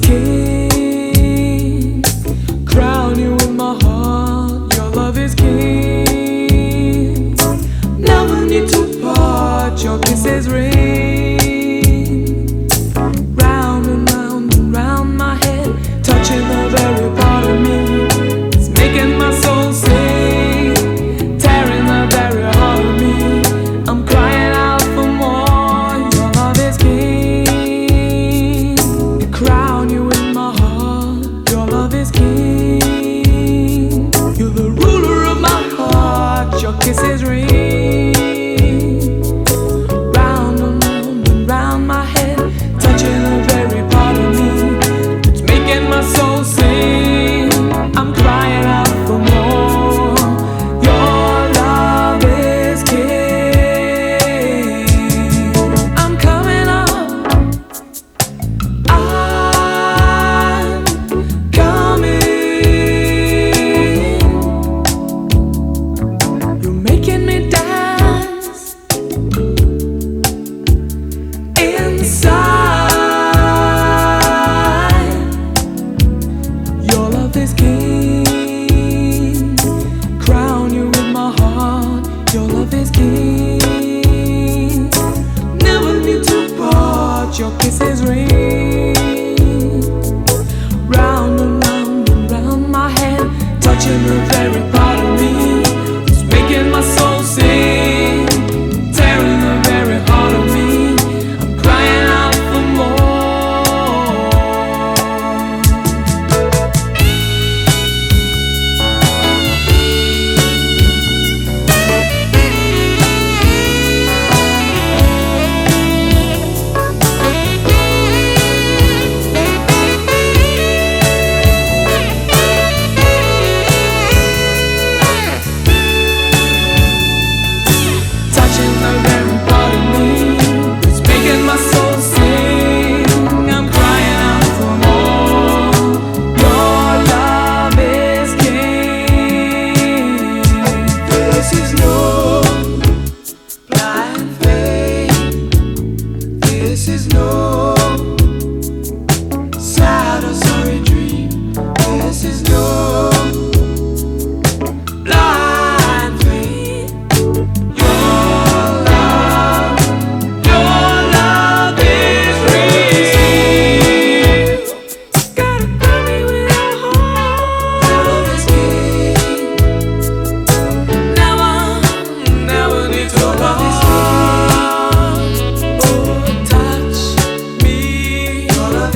kids. kisses round and round and round my head, touching the very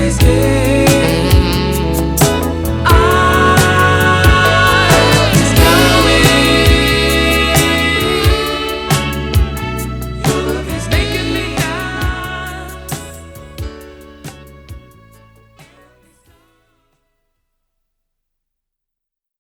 is good.